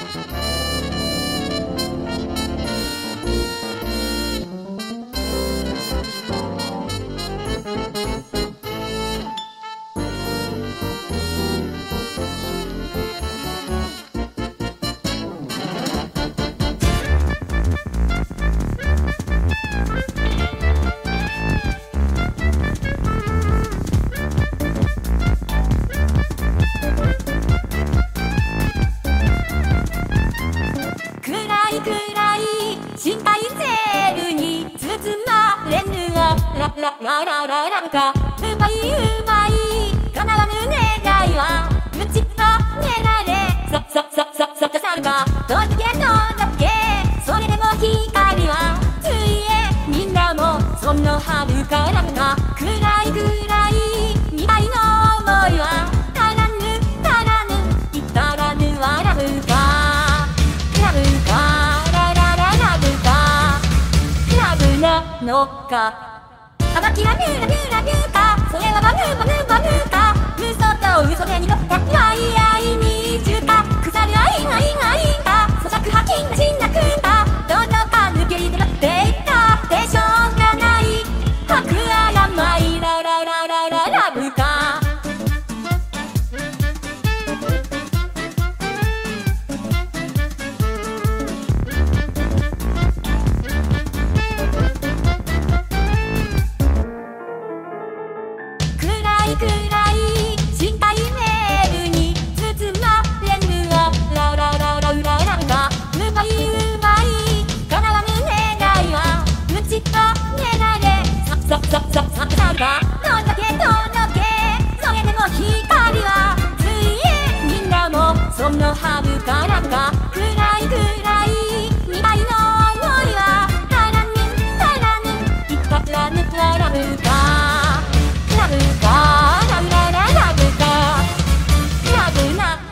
Música ゼルに包まれぬララララララかうまいうまい叶わぬ願いは無ちと寝られそそそそそっさるかどうだけどうだけそれでも光はついえみんなもその春からのか。あばきらビゅーラビューラビューか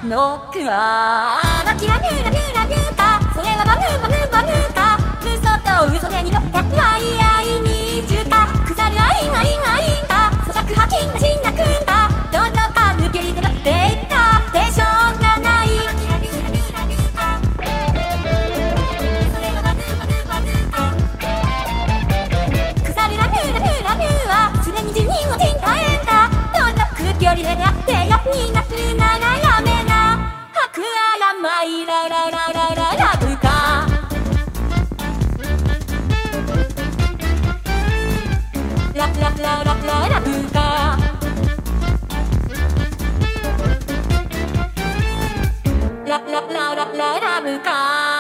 のくわラきラビゅーラビューラビュータそれはバブバブになならな。はくあらまいらラらラらラブかララララララブかララララララブか